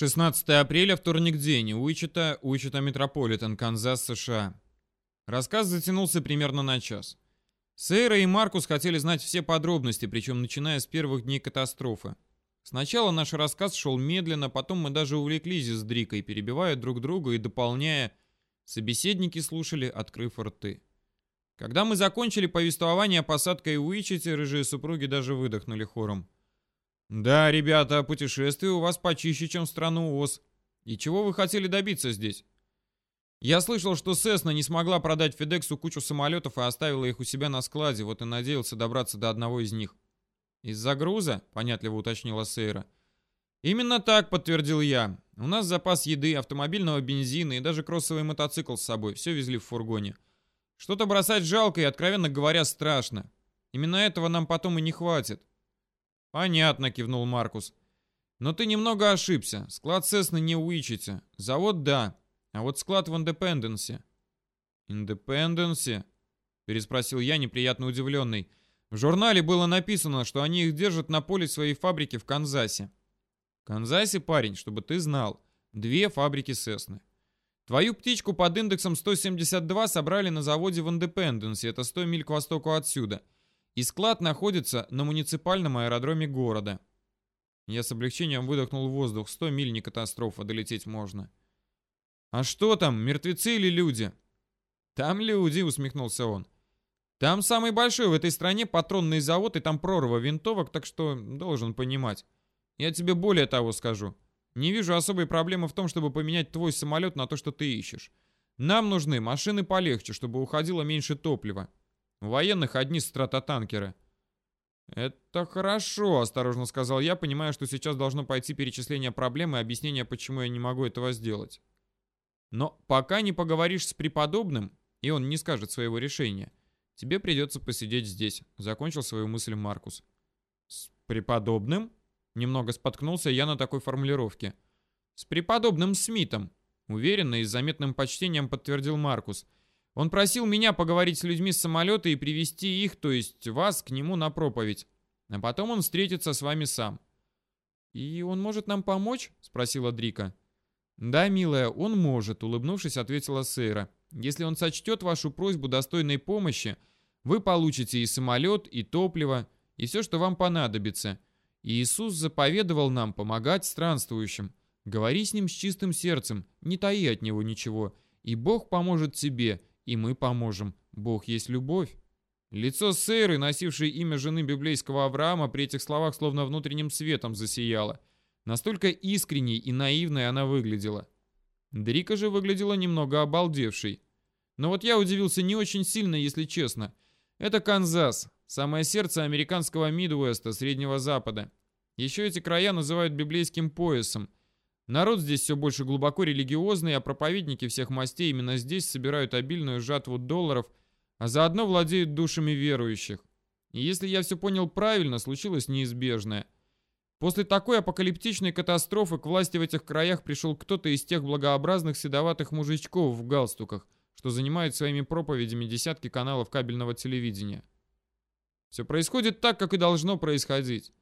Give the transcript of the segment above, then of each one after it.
16 апреля, вторник день, Уичета, Уичета Метрополитен, Канзас, США. Рассказ затянулся примерно на час. Сейра и Маркус хотели знать все подробности, причем начиная с первых дней катастрофы. Сначала наш рассказ шел медленно, потом мы даже увлеклись с Дрикой, перебивая друг друга и дополняя. Собеседники слушали, открыв рты. Когда мы закончили повествование посадкой в Уичете, рыжие супруги даже выдохнули хором. «Да, ребята, путешествие у вас почище, чем страну ОС. И чего вы хотели добиться здесь?» «Я слышал, что Сесна не смогла продать Федексу кучу самолетов и оставила их у себя на складе, вот и надеялся добраться до одного из них». «Из-за груза?» — понятливо уточнила Сейра. «Именно так», — подтвердил я. «У нас запас еды, автомобильного бензина и даже кроссовый мотоцикл с собой. Все везли в фургоне. Что-то бросать жалко и, откровенно говоря, страшно. Именно этого нам потом и не хватит. «Понятно», — кивнул Маркус. «Но ты немного ошибся. Склад Сесны не Уичете. Завод — да. А вот склад в Индепенденсе». «Индепенденсе?» — переспросил я, неприятно удивленный. «В журнале было написано, что они их держат на поле своей фабрики в Канзасе». «В Канзасе, парень, чтобы ты знал, две фабрики Сесны. Твою птичку под индексом 172 собрали на заводе в Индепенденсе, это 100 миль к востоку отсюда и склад находится на муниципальном аэродроме города. Я с облегчением выдохнул воздух. Сто миль не катастрофа, долететь можно. «А что там, мертвецы или люди?» «Там люди», — усмехнулся он. «Там самый большой в этой стране патронный завод, и там прорва винтовок, так что должен понимать. Я тебе более того скажу. Не вижу особой проблемы в том, чтобы поменять твой самолет на то, что ты ищешь. Нам нужны машины полегче, чтобы уходило меньше топлива. У военных одни стратотанкеры. «Это хорошо», — осторожно сказал я, понимая, что сейчас должно пойти перечисление проблем и объяснение, почему я не могу этого сделать. «Но пока не поговоришь с преподобным, и он не скажет своего решения, тебе придется посидеть здесь», — закончил свою мысль Маркус. «С преподобным?» — немного споткнулся я на такой формулировке. «С преподобным Смитом», — уверенно и с заметным почтением подтвердил Маркус — он просил меня поговорить с людьми с самолета и привести их, то есть вас, к нему на проповедь. А потом он встретится с вами сам. «И он может нам помочь?» — спросила Дрика. «Да, милая, он может», — улыбнувшись, ответила Сейра. «Если он сочтет вашу просьбу достойной помощи, вы получите и самолет, и топливо, и все, что вам понадобится. Иисус заповедовал нам помогать странствующим. Говори с ним с чистым сердцем, не таи от него ничего, и Бог поможет тебе, и мы поможем. Бог есть любовь. Лицо Сейры, носившей имя жены библейского Авраама, при этих словах словно внутренним светом засияло. Настолько искренней и наивной она выглядела. Дрика же выглядела немного обалдевшей. Но вот я удивился не очень сильно, если честно. Это Канзас, самое сердце американского Мидуэста, Среднего Запада. Еще эти края называют библейским поясом. Народ здесь все больше глубоко религиозный, а проповедники всех мастей именно здесь собирают обильную жатву долларов, а заодно владеют душами верующих. И если я все понял правильно, случилось неизбежное. После такой апокалиптичной катастрофы к власти в этих краях пришел кто-то из тех благообразных седоватых мужичков в галстуках, что занимают своими проповедями десятки каналов кабельного телевидения. Все происходит так, как и должно происходить.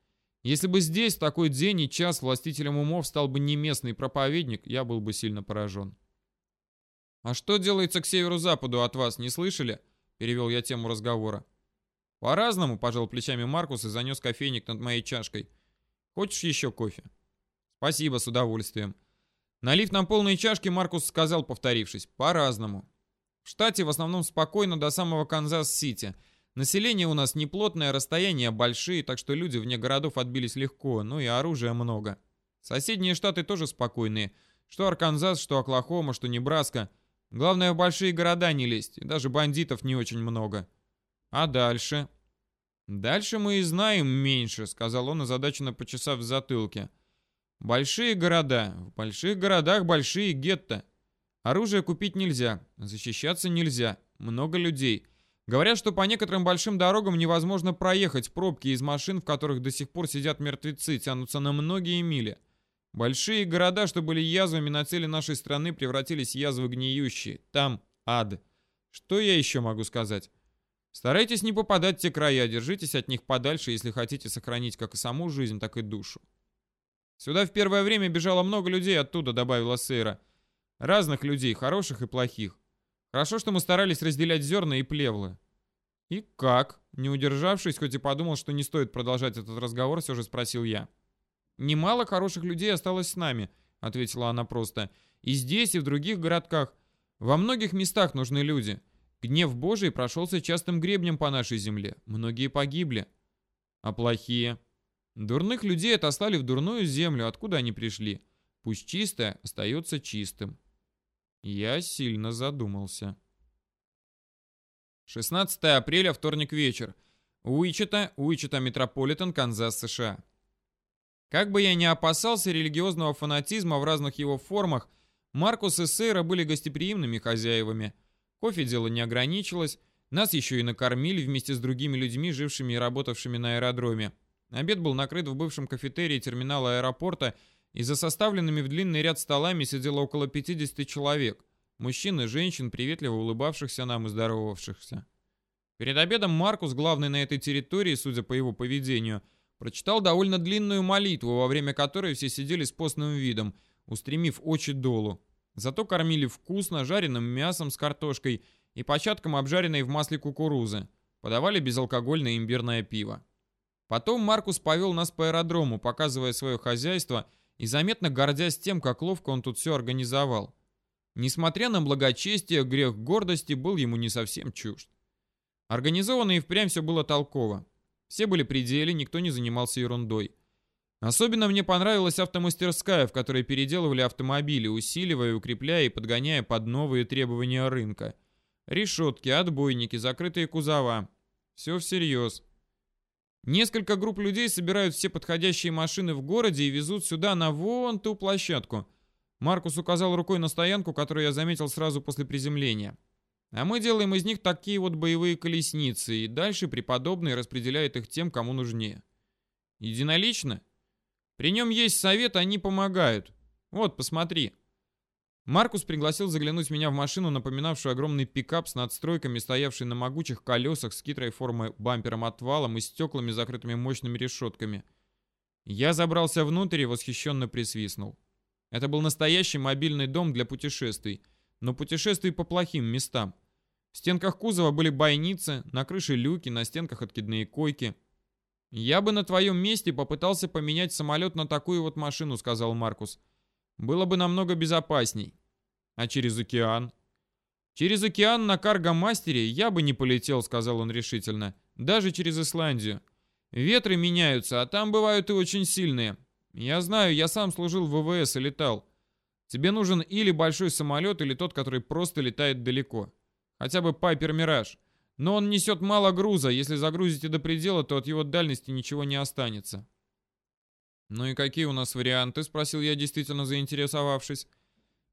Если бы здесь в такой день и час властителем умов стал бы не местный проповедник, я был бы сильно поражен. «А что делается к северо-западу от вас, не слышали?» — перевел я тему разговора. «По-разному», — пожал плечами Маркус и занес кофейник над моей чашкой. «Хочешь еще кофе?» «Спасибо, с удовольствием». Налив нам полные чашки, Маркус сказал, повторившись, «по-разному». В штате в основном спокойно до самого Канзас-Сити — Население у нас неплотное, расстояния большие, так что люди вне городов отбились легко, ну и оружия много. Соседние штаты тоже спокойные. Что Арканзас, что Оклахома, что Небраска. Главное, в большие города не лезть, и даже бандитов не очень много. А дальше? Дальше мы и знаем меньше, сказал он, озадаченно почесав в затылке. Большие города. В больших городах большие гетто. Оружие купить нельзя, защищаться нельзя. Много людей. Говорят, что по некоторым большим дорогам невозможно проехать, пробки из машин, в которых до сих пор сидят мертвецы, тянутся на многие мили. Большие города, что были язвами на цели нашей страны, превратились в язвы гниющие. Там ад. Что я еще могу сказать? Старайтесь не попадать в те края, держитесь от них подальше, если хотите сохранить как и саму жизнь, так и душу. Сюда в первое время бежало много людей оттуда, добавила Сейра. Разных людей, хороших и плохих. Хорошо, что мы старались разделять зерна и плевлы. И как? Не удержавшись, хоть и подумал, что не стоит продолжать этот разговор, все же спросил я. «Немало хороших людей осталось с нами», — ответила она просто. «И здесь, и в других городках. Во многих местах нужны люди. Гнев Божий прошелся частым гребнем по нашей земле. Многие погибли. А плохие? Дурных людей отослали в дурную землю, откуда они пришли. Пусть чистое остается чистым. Я сильно задумался. 16 апреля, вторник вечер. Уичета, Уичета Метрополитен, Канзас, США. Как бы я ни опасался религиозного фанатизма в разных его формах, Маркус и Сейра были гостеприимными хозяевами. Кофе дело не ограничилось, нас еще и накормили вместе с другими людьми, жившими и работавшими на аэродроме. Обед был накрыт в бывшем кафетерии терминала аэропорта, и за составленными в длинный ряд столами сидело около 50 человек. Мужчин и женщин, приветливо улыбавшихся нам и здоровавшихся. Перед обедом Маркус, главный на этой территории, судя по его поведению, прочитал довольно длинную молитву, во время которой все сидели с постным видом, устремив очи долу. Зато кормили вкусно, жареным мясом с картошкой и початком обжаренной в масле кукурузы. Подавали безалкогольное имбирное пиво. Потом Маркус повел нас по аэродрому, показывая свое хозяйство и заметно гордясь тем, как ловко он тут все организовал. Несмотря на благочестие, грех гордости был ему не совсем чужд. Организовано и впрямь все было толково. Все были при деле, никто не занимался ерундой. Особенно мне понравилась автомастерская, в которой переделывали автомобили, усиливая, укрепляя и подгоняя под новые требования рынка. Решетки, отбойники, закрытые кузова. Все всерьез. Несколько групп людей собирают все подходящие машины в городе и везут сюда на вон ту площадку. Маркус указал рукой на стоянку, которую я заметил сразу после приземления. А мы делаем из них такие вот боевые колесницы, и дальше преподобный распределяет их тем, кому нужнее. Единолично? При нем есть совет, они помогают. Вот, посмотри. Маркус пригласил заглянуть меня в машину, напоминавшую огромный пикап с надстройками, стоявший на могучих колесах с хитрой формой бампером-отвалом и стеклами, закрытыми мощными решетками. Я забрался внутрь и восхищенно присвистнул. Это был настоящий мобильный дом для путешествий, но путешествий по плохим местам. В стенках кузова были бойницы, на крыше люки, на стенках откидные койки. «Я бы на твоем месте попытался поменять самолет на такую вот машину», — сказал Маркус. Было бы намного безопасней. А через океан? Через океан на каргомастере я бы не полетел, сказал он решительно. Даже через Исландию. Ветры меняются, а там бывают и очень сильные. Я знаю, я сам служил в ВВС и летал. Тебе нужен или большой самолет, или тот, который просто летает далеко. Хотя бы Пайпер Мираж. Но он несет мало груза, если загрузите до предела, то от его дальности ничего не останется. «Ну и какие у нас варианты?» — спросил я, действительно заинтересовавшись.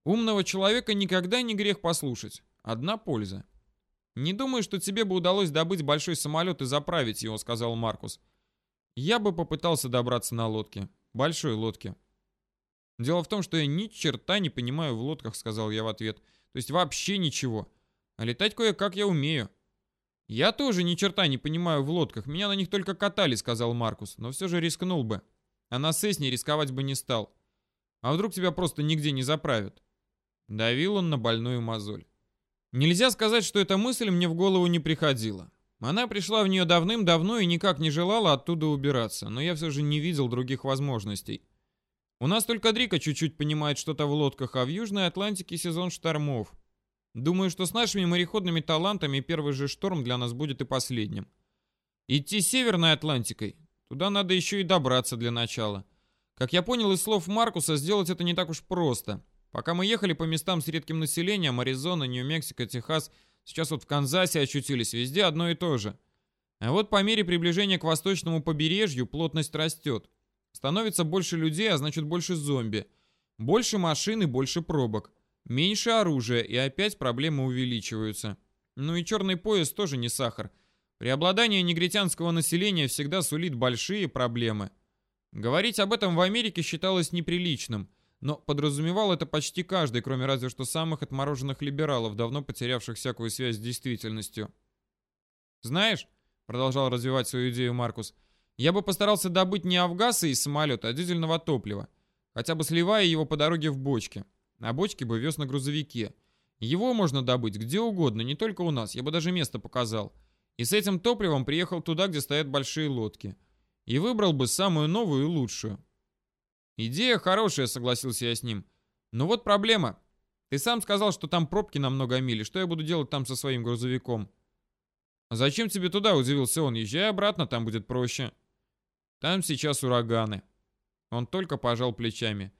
«Умного человека никогда не грех послушать. Одна польза». «Не думаю, что тебе бы удалось добыть большой самолет и заправить его», — сказал Маркус. «Я бы попытался добраться на лодке. Большой лодке». «Дело в том, что я ни черта не понимаю в лодках», — сказал я в ответ. «То есть вообще ничего. А летать кое-как я умею». «Я тоже ни черта не понимаю в лодках. Меня на них только катали», — сказал Маркус. «Но все же рискнул бы». А на Сесне рисковать бы не стал. А вдруг тебя просто нигде не заправят? Давил он на больную мозоль. Нельзя сказать, что эта мысль мне в голову не приходила. Она пришла в нее давным-давно и никак не желала оттуда убираться, но я все же не видел других возможностей. У нас только Дрика чуть-чуть понимает что-то в лодках, а в Южной Атлантике сезон штормов. Думаю, что с нашими мореходными талантами первый же шторм для нас будет и последним. Идти Северной Атлантикой Туда надо еще и добраться для начала. Как я понял из слов Маркуса, сделать это не так уж просто. Пока мы ехали по местам с редким населением, Аризона, Нью-Мексико, Техас, сейчас вот в Канзасе очутились, везде одно и то же. А вот по мере приближения к восточному побережью плотность растет. Становится больше людей, а значит больше зомби. Больше машин и больше пробок. Меньше оружия, и опять проблемы увеличиваются. Ну и черный пояс тоже не сахар – Преобладание негритянского населения всегда сулит большие проблемы. Говорить об этом в Америке считалось неприличным, но подразумевал это почти каждый, кроме разве что самых отмороженных либералов, давно потерявших всякую связь с действительностью. «Знаешь», — продолжал развивать свою идею Маркус, «я бы постарался добыть не авгасы из самолета, а дизельного топлива. хотя бы сливая его по дороге в бочке. А бочки бы вез на грузовике. Его можно добыть где угодно, не только у нас, я бы даже место показал. И с этим топливом приехал туда, где стоят большие лодки. И выбрал бы самую новую и лучшую. Идея хорошая, согласился я с ним. Но вот проблема. Ты сам сказал, что там пробки на много миль, что я буду делать там со своим грузовиком? «А зачем тебе туда?» – удивился он. «Езжай обратно, там будет проще». «Там сейчас ураганы». Он только пожал плечами.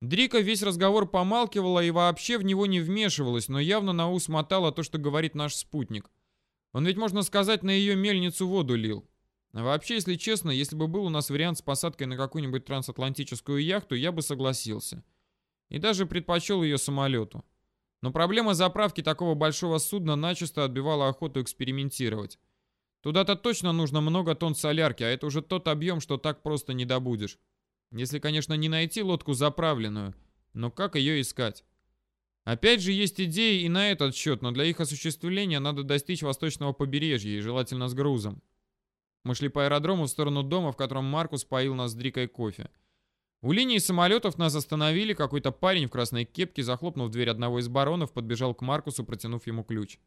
Дрика весь разговор помалкивала и вообще в него не вмешивалась, но явно на ус мотала то, что говорит наш спутник. Он ведь, можно сказать, на ее мельницу воду лил. А вообще, если честно, если бы был у нас вариант с посадкой на какую-нибудь трансатлантическую яхту, я бы согласился. И даже предпочел ее самолету. Но проблема заправки такого большого судна начисто отбивала охоту экспериментировать. Туда-то точно нужно много тонн солярки, а это уже тот объем, что так просто не добудешь. Если, конечно, не найти лодку заправленную, но как ее искать? Опять же, есть идеи и на этот счет, но для их осуществления надо достичь восточного побережья и желательно с грузом. Мы шли по аэродрому в сторону дома, в котором Маркус поил нас дрикой кофе. У линии самолетов нас остановили, какой-то парень в красной кепке, захлопнув дверь одного из баронов, подбежал к Маркусу, протянув ему ключ.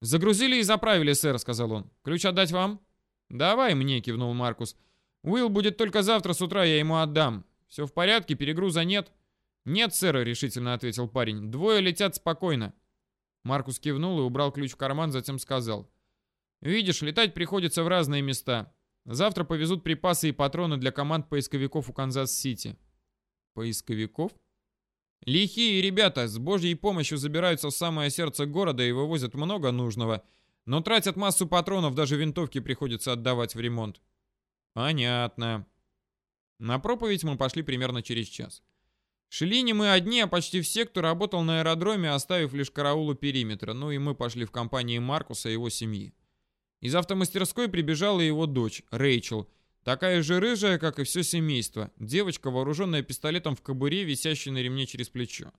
«Загрузили и заправили, сэр», — сказал он. «Ключ отдать вам?» «Давай мне», — кивнул Маркус. «Уилл будет только завтра с утра, я ему отдам. Все в порядке, перегруза нет?» «Нет, сэр», — решительно ответил парень. «Двое летят спокойно». Маркус кивнул и убрал ключ в карман, затем сказал. «Видишь, летать приходится в разные места. Завтра повезут припасы и патроны для команд поисковиков у Канзас-Сити. Поисковиков? Лихие ребята с божьей помощью забираются в самое сердце города и вывозят много нужного, но тратят массу патронов, даже винтовки приходится отдавать в ремонт. Понятно. На проповедь мы пошли примерно через час. Шли не мы одни, а почти все, кто работал на аэродроме, оставив лишь караулы периметра, ну и мы пошли в компании Маркуса и его семьи. Из автомастерской прибежала его дочь, Рэйчел, такая же рыжая, как и все семейство, девочка, вооруженная пистолетом в кобуре, висящей на ремне через плечо.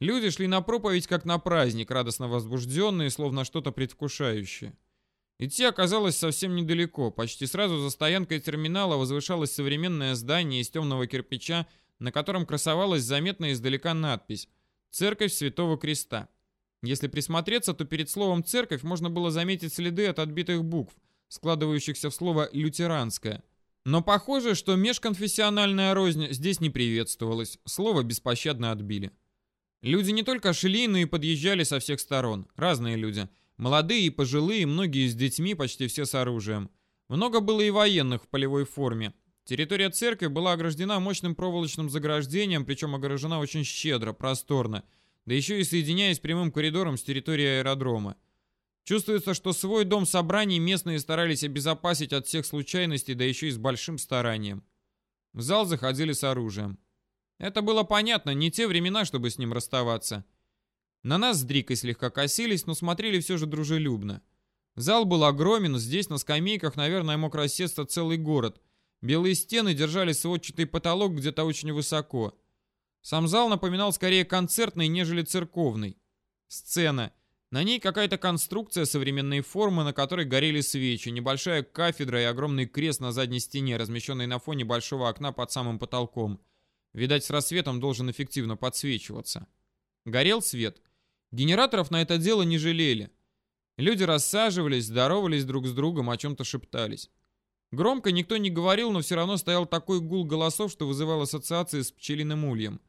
Люди шли на проповедь как на праздник, радостно возбужденные, словно что-то предвкушающее. Идти оказалось совсем недалеко. Почти сразу за стоянкой терминала возвышалось современное здание из темного кирпича, на котором красовалась заметная издалека надпись «Церковь Святого Креста». Если присмотреться, то перед словом «церковь» можно было заметить следы от отбитых букв, складывающихся в слово «лютеранское». Но похоже, что межконфессиональная рознь здесь не приветствовалась, слово беспощадно отбили. Люди не только шли, но и подъезжали со всех сторон. Разные люди. Молодые и пожилые, многие с детьми, почти все с оружием. Много было и военных в полевой форме. Территория церкви была ограждена мощным проволочным заграждением, причем огорожена очень щедро, просторно – да еще и соединяясь прямым коридором с территорией аэродрома. Чувствуется, что свой дом собраний местные старались обезопасить от всех случайностей, да еще и с большим старанием. В зал заходили с оружием. Это было понятно, не те времена, чтобы с ним расставаться. На нас с Дрикой слегка косились, но смотрели все же дружелюбно. Зал был огромен, здесь на скамейках, наверное, мог рассесться целый город. Белые стены держали сводчатый потолок где-то очень высоко. Сам зал напоминал скорее концертный, нежели церковный. Сцена. На ней какая-то конструкция современной формы, на которой горели свечи, небольшая кафедра и огромный крест на задней стене, размещенный на фоне большого окна под самым потолком. Видать, с рассветом должен эффективно подсвечиваться. Горел свет. Генераторов на это дело не жалели. Люди рассаживались, здоровались друг с другом, о чем-то шептались. Громко никто не говорил, но все равно стоял такой гул голосов, что вызывал ассоциации с пчелиным ульем.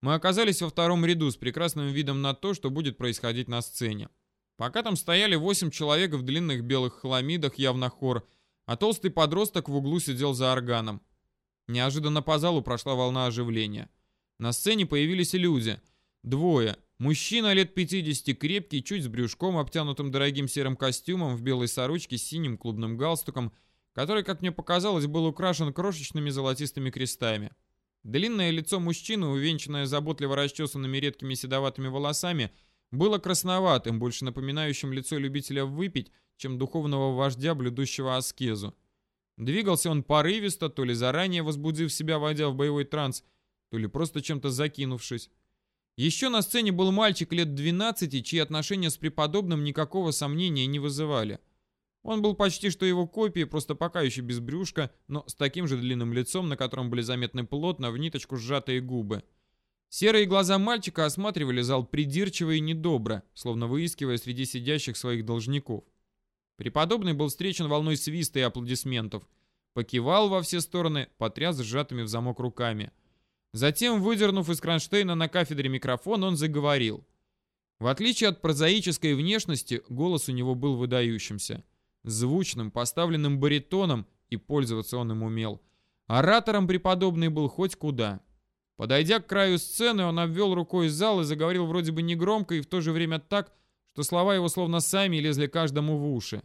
Мы оказались во втором ряду с прекрасным видом на то, что будет происходить на сцене. Пока там стояли восемь человек в длинных белых хламидах, явно хор, а толстый подросток в углу сидел за органом. Неожиданно по залу прошла волна оживления. На сцене появились люди. Двое. Мужчина лет 50, крепкий, чуть с брюшком, обтянутым дорогим серым костюмом, в белой сорочке с синим клубным галстуком, который, как мне показалось, был украшен крошечными золотистыми крестами. Длинное лицо мужчины, увенчанное заботливо расчесанными редкими седоватыми волосами, было красноватым, больше напоминающим лицо любителя выпить, чем духовного вождя, блюдущего аскезу. Двигался он порывисто, то ли заранее возбудив себя, войдя в боевой транс, то ли просто чем-то закинувшись. Еще на сцене был мальчик лет 12, чьи отношения с преподобным никакого сомнения не вызывали. Он был почти что его копией, просто пока еще без брюшка, но с таким же длинным лицом, на котором были заметны плотно в ниточку сжатые губы. Серые глаза мальчика осматривали зал придирчиво и недобро, словно выискивая среди сидящих своих должников. Преподобный был встречен волной свиста и аплодисментов. Покивал во все стороны, потряс сжатыми в замок руками. Затем, выдернув из кронштейна на кафедре микрофон, он заговорил. В отличие от прозаической внешности, голос у него был выдающимся. Звучным, поставленным баритоном, и пользоваться он им умел. Оратором преподобный был хоть куда. Подойдя к краю сцены, он обвел рукой зал и заговорил вроде бы негромко и в то же время так, что слова его словно сами лезли каждому в уши.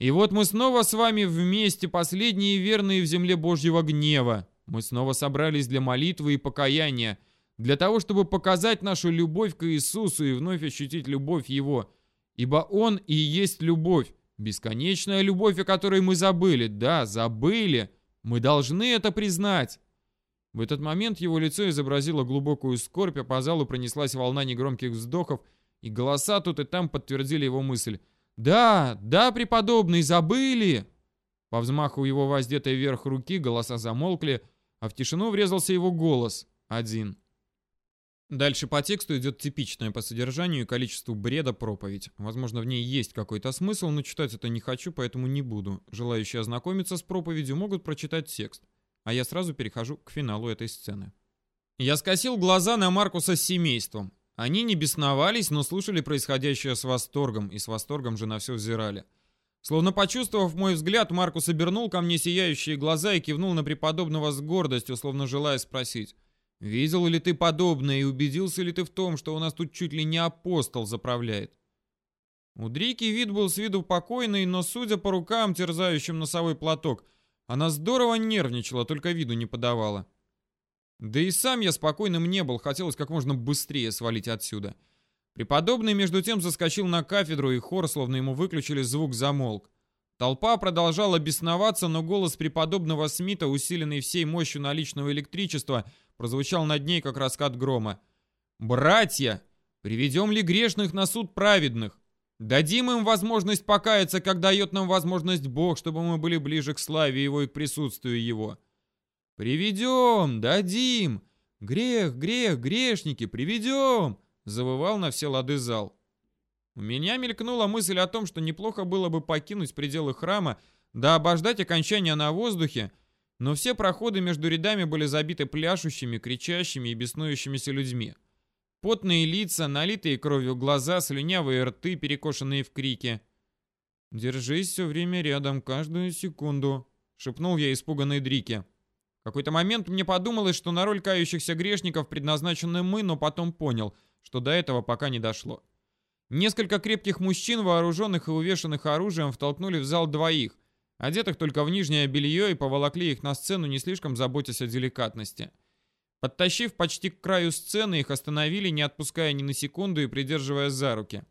«И вот мы снова с вами вместе, последние верные в земле Божьего гнева. Мы снова собрались для молитвы и покаяния, для того, чтобы показать нашу любовь к Иисусу и вновь ощутить любовь Его. Ибо Он и есть любовь, бесконечная любовь, о которой мы забыли. Да, забыли. Мы должны это признать». В этот момент его лицо изобразило глубокую скорбь, а по залу пронеслась волна негромких вздохов, и голоса тут и там подтвердили его мысль. «Да, да, преподобный, забыли!» По взмаху его воздетой вверх руки голоса замолкли, а в тишину врезался его голос. Один. Дальше по тексту идет типичная по содержанию и количеству бреда проповедь. Возможно, в ней есть какой-то смысл, но читать это не хочу, поэтому не буду. Желающие ознакомиться с проповедью могут прочитать текст. А я сразу перехожу к финалу этой сцены. Я скосил глаза на Маркуса с семейством. Они не бесновались, но слушали происходящее с восторгом, и с восторгом же на все взирали. Словно почувствовав мой взгляд, Маркус обернул ко мне сияющие глаза и кивнул на преподобного с гордостью, словно желая спросить, «Видел ли ты подобное и убедился ли ты в том, что у нас тут чуть ли не апостол заправляет?» У Дрики вид был с виду покойный, но, судя по рукам, терзающим носовой платок, она здорово нервничала, только виду не подавала. Да и сам я спокойным не был, хотелось как можно быстрее свалить отсюда. Преподобный между тем заскочил на кафедру, и хор, словно ему выключили звук, замолк. Толпа продолжала бесноваться, но голос преподобного Смита, усиленный всей мощью наличного электричества, прозвучал над ней, как раскат грома. «Братья, приведем ли грешных на суд праведных? Дадим им возможность покаяться, как дает нам возможность Бог, чтобы мы были ближе к славе Его и к присутствию Его». «Приведем, дадим! Грех, грех, грешники, приведем!» Завывал на все лады зал. У меня мелькнула мысль о том, что неплохо было бы покинуть пределы храма, да обождать окончания на воздухе, но все проходы между рядами были забиты пляшущими, кричащими и беснующимися людьми. Потные лица, налитые кровью глаза, слюнявые рты, перекошенные в крике. «Держись все время рядом, каждую секунду», — шепнул я испуганной Дрике какой-то момент мне подумалось, что на роль кающихся грешников предназначены мы, но потом понял, что до этого пока не дошло. Несколько крепких мужчин, вооруженных и увешанных оружием, втолкнули в зал двоих, одетых только в нижнее белье, и поволокли их на сцену, не слишком заботясь о деликатности. Подтащив почти к краю сцены, их остановили, не отпуская ни на секунду и придерживая за руки.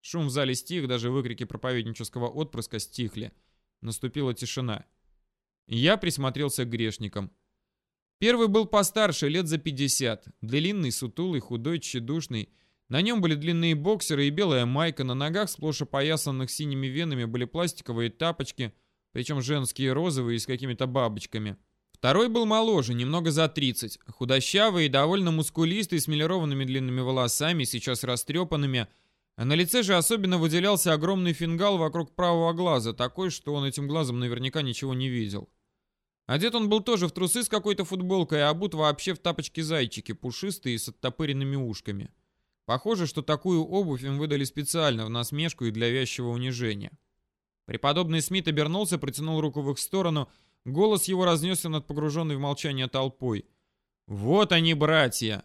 Шум в зале стих, даже выкрики проповеднического отпрыска стихли. Наступила тишина. Я присмотрелся к грешникам. Первый был постарше, лет за 50. Длинный, сутулый, худой, тщедушный. На нем были длинные боксеры и белая майка, на ногах, сплошь опоясанных синими венами, были пластиковые тапочки, причем женские розовые с какими-то бабочками. Второй был моложе, немного за 30, худощавый и довольно мускулистый, с милированными длинными волосами, сейчас растрепанными, на лице же особенно выделялся огромный фингал вокруг правого глаза, такой, что он этим глазом наверняка ничего не видел. Одет он был тоже в трусы с какой-то футболкой, а обут вообще в тапочки-зайчики, пушистые с оттопыренными ушками. Похоже, что такую обувь им выдали специально, в насмешку и для вязчего унижения. Преподобный Смит обернулся, протянул руку в их сторону, голос его разнесся над погруженной в молчание толпой. «Вот они, братья!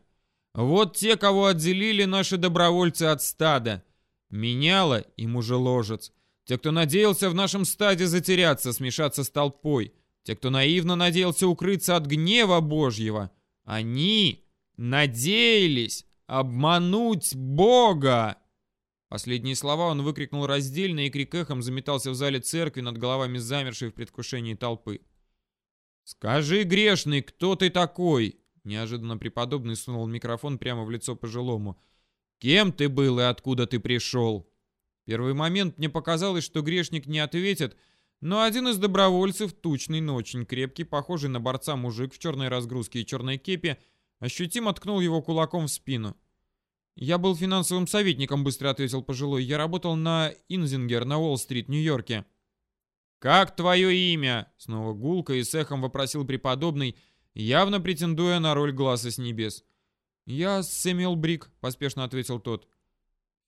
Вот те, кого отделили наши добровольцы от стада. Меняло и мужеложец. Те, кто надеялся в нашем стаде затеряться, смешаться с толпой. Те, кто наивно надеялся укрыться от гнева Божьего. Они надеялись обмануть Бога. Последние слова он выкрикнул раздельно, и крик эхом заметался в зале церкви над головами замершей в предвкушении толпы. «Скажи, грешный, кто ты такой?» Неожиданно преподобный сунул микрофон прямо в лицо пожилому. «Кем ты был и откуда ты пришел?» первый момент мне показалось, что грешник не ответит, но один из добровольцев, тучный, но очень крепкий, похожий на борца мужик в черной разгрузке и черной кепи, ощутимо ткнул его кулаком в спину. «Я был финансовым советником», — быстро ответил пожилой. «Я работал на Инзингер на Уолл-стрит, Нью-Йорке». «Как твое имя?» — снова гулко и с эхом вопросил преподобный, явно претендуя на роль глаза с небес. «Я Сэмюэл Брик», — поспешно ответил тот.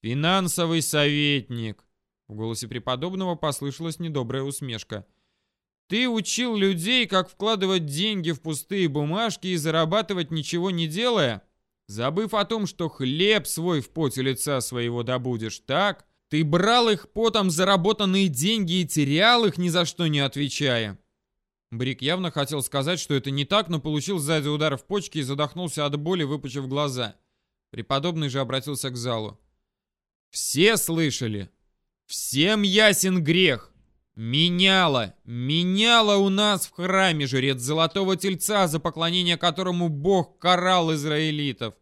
«Финансовый советник!» В голосе преподобного послышалась недобрая усмешка. «Ты учил людей, как вкладывать деньги в пустые бумажки и зарабатывать ничего не делая?» Забыв о том, что хлеб свой в поте лица своего добудешь, так? Ты брал их потом заработанные деньги и терял их, ни за что не отвечая. Брик явно хотел сказать, что это не так, но получил сзади удар в почки и задохнулся от боли, выпучив глаза. Преподобный же обратился к залу. «Все слышали? Всем ясен грех. Меняло, меняло у нас в храме жрец золотого тельца, за поклонение которому Бог карал израилитов.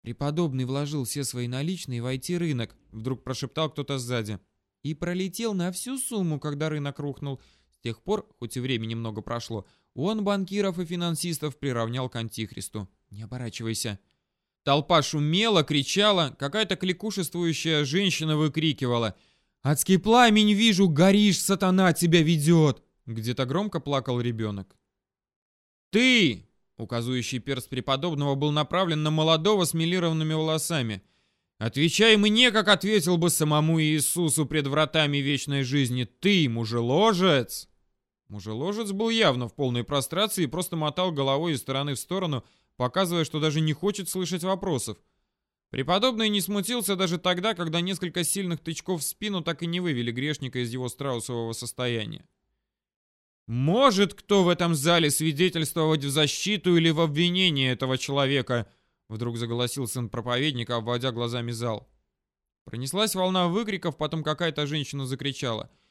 Преподобный вложил все свои наличные в IT-рынок, вдруг прошептал кто-то сзади. И пролетел на всю сумму, когда рынок рухнул. С тех пор, хоть и времени много прошло, он банкиров и финансистов приравнял к антихристу. Не оборачивайся. Толпа шумела, кричала, какая-то кликушествующая женщина выкрикивала — «Адский пламень вижу, горишь, сатана тебя ведет!» Где-то громко плакал ребенок. «Ты!» Указывающий перст преподобного был направлен на молодого с милированными волосами. «Отвечай мне, как ответил бы самому Иисусу пред вратами вечной жизни. Ты, мужеложец!» Мужеложец был явно в полной прострации и просто мотал головой из стороны в сторону, показывая, что даже не хочет слышать вопросов. Преподобный не смутился даже тогда, когда несколько сильных тычков в спину так и не вывели грешника из его страусового состояния. «Может кто в этом зале свидетельствовать в защиту или в обвинение этого человека?» Вдруг заголосил сын проповедника, обводя глазами зал. Пронеслась волна выкриков, потом какая-то женщина закричала –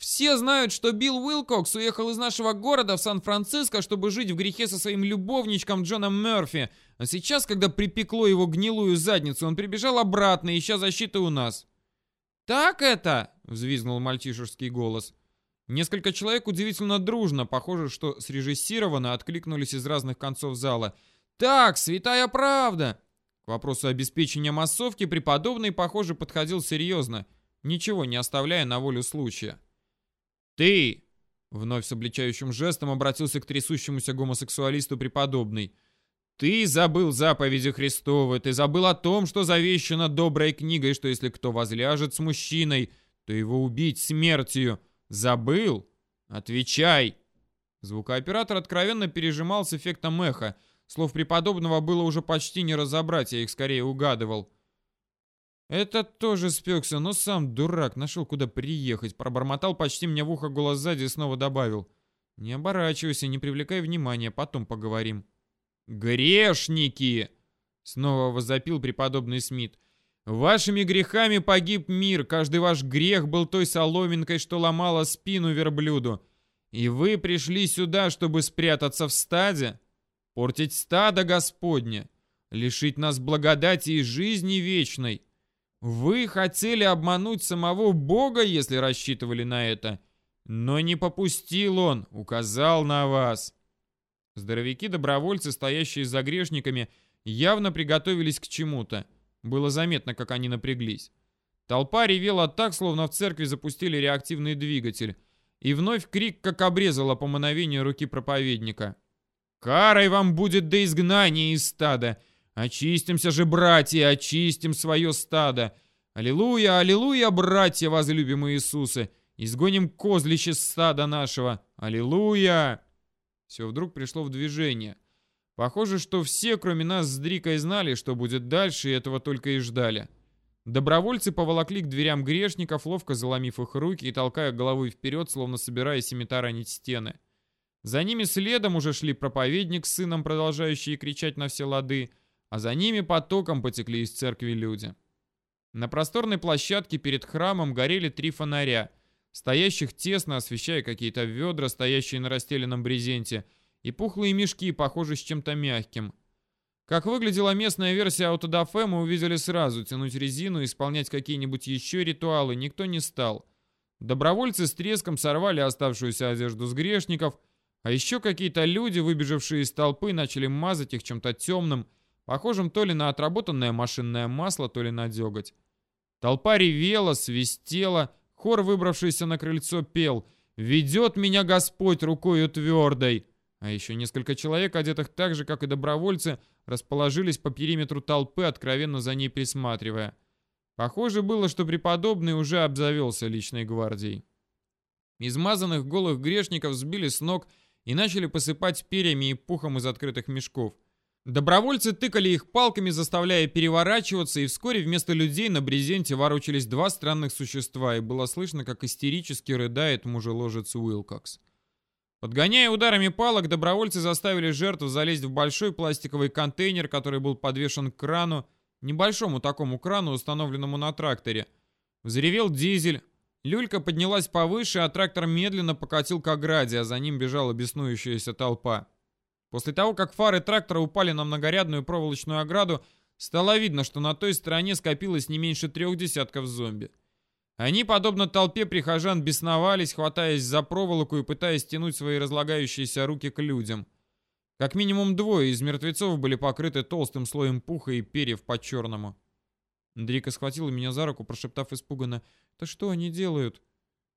все знают, что Билл Уилкокс уехал из нашего города в Сан-Франциско, чтобы жить в грехе со своим любовничком Джоном Мерфи. А сейчас, когда припекло его гнилую задницу, он прибежал обратно, ища защиты у нас. «Так это?» — взвизгнул мальчишеский голос. Несколько человек удивительно дружно, похоже, что срежиссированно, откликнулись из разных концов зала. «Так, святая правда!» К вопросу обеспечения массовки преподобный, похоже, подходил серьезно, ничего не оставляя на волю случая. «Ты!» — вновь с обличающим жестом обратился к трясущемуся гомосексуалисту преподобный. «Ты забыл заповеди Христовы, ты забыл о том, что завещано доброй книгой, что если кто возляжет с мужчиной, то его убить смертью. Забыл? Отвечай!» Звукооператор откровенно пережимал с эффектом эха. Слов преподобного было уже почти не разобрать, я их скорее угадывал. Этот тоже спекся, но сам дурак, нашел куда приехать. Пробормотал почти мне в ухо голос сзади и снова добавил. Не оборачивайся, не привлекай внимания, потом поговорим. «Грешники!» Снова возопил преподобный Смит. «Вашими грехами погиб мир, каждый ваш грех был той соломинкой, что ломала спину верблюду. И вы пришли сюда, чтобы спрятаться в стаде? Портить стадо Господне? Лишить нас благодати и жизни вечной?» Вы хотели обмануть самого Бога, если рассчитывали на это. Но не попустил он, указал на вас. Здоровяки-добровольцы, стоящие за грешниками, явно приготовились к чему-то. Было заметно, как они напряглись. Толпа ревела так, словно в церкви запустили реактивный двигатель. И вновь крик, как обрезала по мановению руки проповедника. «Карой вам будет до изгнания из стада! Очистимся же, братья, очистим свое стадо. Аллилуйя, аллилуйя, братья, возлюбимые Иисусы. Изгоним козлище стада нашего. Аллилуйя. Все вдруг пришло в движение. Похоже, что все, кроме нас с Дрикой, знали, что будет дальше, и этого только и ждали. Добровольцы поволокли к дверям грешников, ловко заломив их руки и толкая головой вперед, словно собираясь ими таранить стены. За ними следом уже шли проповедник с сыном, продолжающие кричать на все лады, а за ними потоком потекли из церкви люди. На просторной площадке перед храмом горели три фонаря, стоящих тесно, освещая какие-то ведра, стоящие на расстеленном брезенте, и пухлые мешки, похожие с чем-то мягким. Как выглядела местная версия аутодафе, мы увидели сразу. Тянуть резину, исполнять какие-нибудь еще ритуалы никто не стал. Добровольцы с треском сорвали оставшуюся одежду с грешников, а еще какие-то люди, выбежавшие из толпы, начали мазать их чем-то темным, похожим то ли на отработанное машинное масло, то ли на деготь. Толпа ревела, свистела, хор, выбравшийся на крыльцо, пел «Ведет меня Господь рукою твердой!» А еще несколько человек, одетых так же, как и добровольцы, расположились по периметру толпы, откровенно за ней присматривая. Похоже было, что преподобный уже обзавелся личной гвардией. Измазанных голых грешников сбили с ног и начали посыпать перьями и пухом из открытых мешков. Добровольцы тыкали их палками, заставляя переворачиваться, и вскоре вместо людей на брезенте ворочались два странных существа, и было слышно, как истерически рыдает мужеложец Уилкокс. Подгоняя ударами палок, добровольцы заставили жертву залезть в большой пластиковый контейнер, который был подвешен к крану, небольшому такому крану, установленному на тракторе. Взревел дизель. Люлька поднялась повыше, а трактор медленно покатил к ограде, а за ним бежала беснующаяся толпа. После того, как фары трактора упали на многорядную проволочную ограду, стало видно, что на той стороне скопилось не меньше трех десятков зомби. Они, подобно толпе прихожан, бесновались, хватаясь за проволоку и пытаясь тянуть свои разлагающиеся руки к людям. Как минимум двое из мертвецов были покрыты толстым слоем пуха и перьев по-черному. Дрика схватила меня за руку, прошептав испуганно, «Да что они делают?»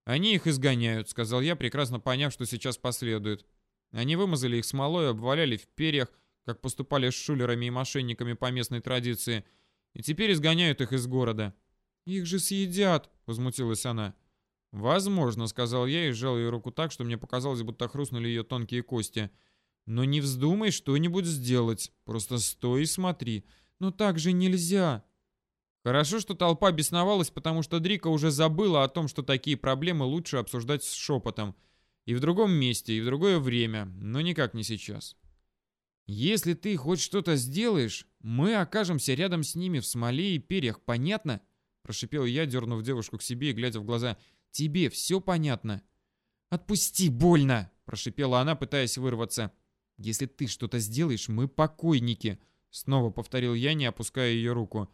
«Они их изгоняют», — сказал я, прекрасно поняв, что сейчас последует. Они вымазали их смолой, обваляли в перьях, как поступали с шулерами и мошенниками по местной традиции, и теперь изгоняют их из города. «Их же съедят!» — возмутилась она. «Возможно», — сказал я и сжал ее руку так, что мне показалось, будто хрустнули ее тонкие кости. «Но не вздумай что-нибудь сделать. Просто стой и смотри. Но так же нельзя!» Хорошо, что толпа бесновалась, потому что Дрика уже забыла о том, что такие проблемы лучше обсуждать с шепотом — и в другом месте, и в другое время, но никак не сейчас. Если ты хоть что-то сделаешь, мы окажемся рядом с ними в смоле и перьях, понятно? Прошипел я, дернув девушку к себе и глядя в глаза. Тебе все понятно? Отпусти, больно! Прошипела она, пытаясь вырваться. Если ты что-то сделаешь, мы покойники. Снова повторил я, не опуская ее руку.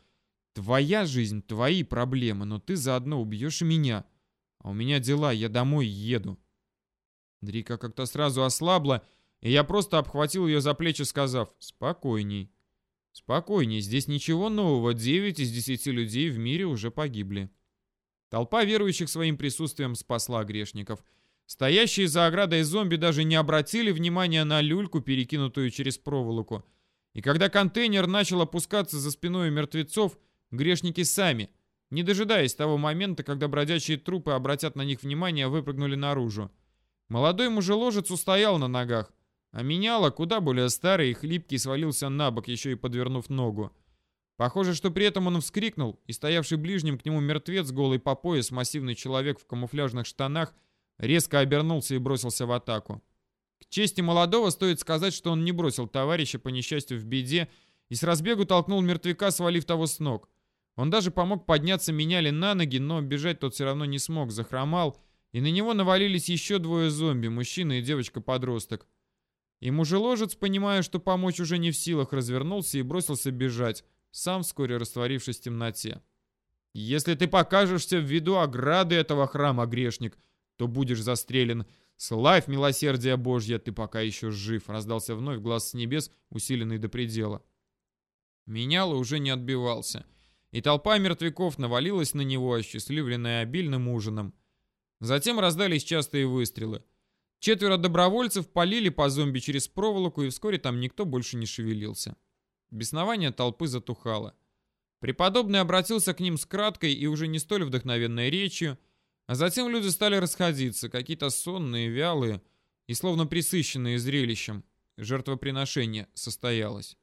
Твоя жизнь, твои проблемы, но ты заодно убьешь и меня. А у меня дела, я домой еду. Дрика как-то сразу ослабла, и я просто обхватил ее за плечи, сказав «Спокойней». «Спокойней, здесь ничего нового, девять из десяти людей в мире уже погибли». Толпа верующих своим присутствием спасла грешников. Стоящие за оградой зомби даже не обратили внимания на люльку, перекинутую через проволоку. И когда контейнер начал опускаться за спиной мертвецов, грешники сами, не дожидаясь того момента, когда бродячие трупы обратят на них внимание, выпрыгнули наружу. Молодой мужеложец устоял на ногах, а меняла, куда более старый и хлипкий, свалился на бок, еще и подвернув ногу. Похоже, что при этом он вскрикнул, и стоявший ближним к нему мертвец, голый по пояс, массивный человек в камуфляжных штанах, резко обернулся и бросился в атаку. К чести молодого стоит сказать, что он не бросил товарища по несчастью в беде и с разбегу толкнул мертвяка, свалив того с ног. Он даже помог подняться меняли на ноги, но бежать тот все равно не смог, захромал и на него навалились еще двое зомби, мужчина и девочка-подросток. И мужеложец, понимая, что помочь уже не в силах, развернулся и бросился бежать, сам вскоре растворившись в темноте. «Если ты покажешься в виду ограды этого храма, грешник, то будешь застрелен. Славь милосердие Божье, ты пока еще жив!» Раздался вновь глаз с небес, усиленный до предела. Меняло уже не отбивался, и толпа мертвяков навалилась на него, осчастливленная обильным ужином. Затем раздались частые выстрелы. Четверо добровольцев полили по зомби через проволоку, и вскоре там никто больше не шевелился. Беснование толпы затухало. Преподобный обратился к ним с краткой и уже не столь вдохновенной речью, а затем люди стали расходиться, какие-то сонные, вялые и словно присыщенные зрелищем. Жертвоприношение состоялось.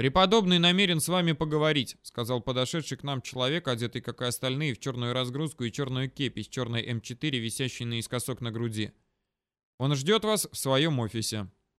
«Преподобный намерен с вами поговорить», — сказал подошедший к нам человек, одетый, как и остальные, в черную разгрузку и черную кепи с черной М4, висящей наискосок на груди. «Он ждет вас в своем офисе».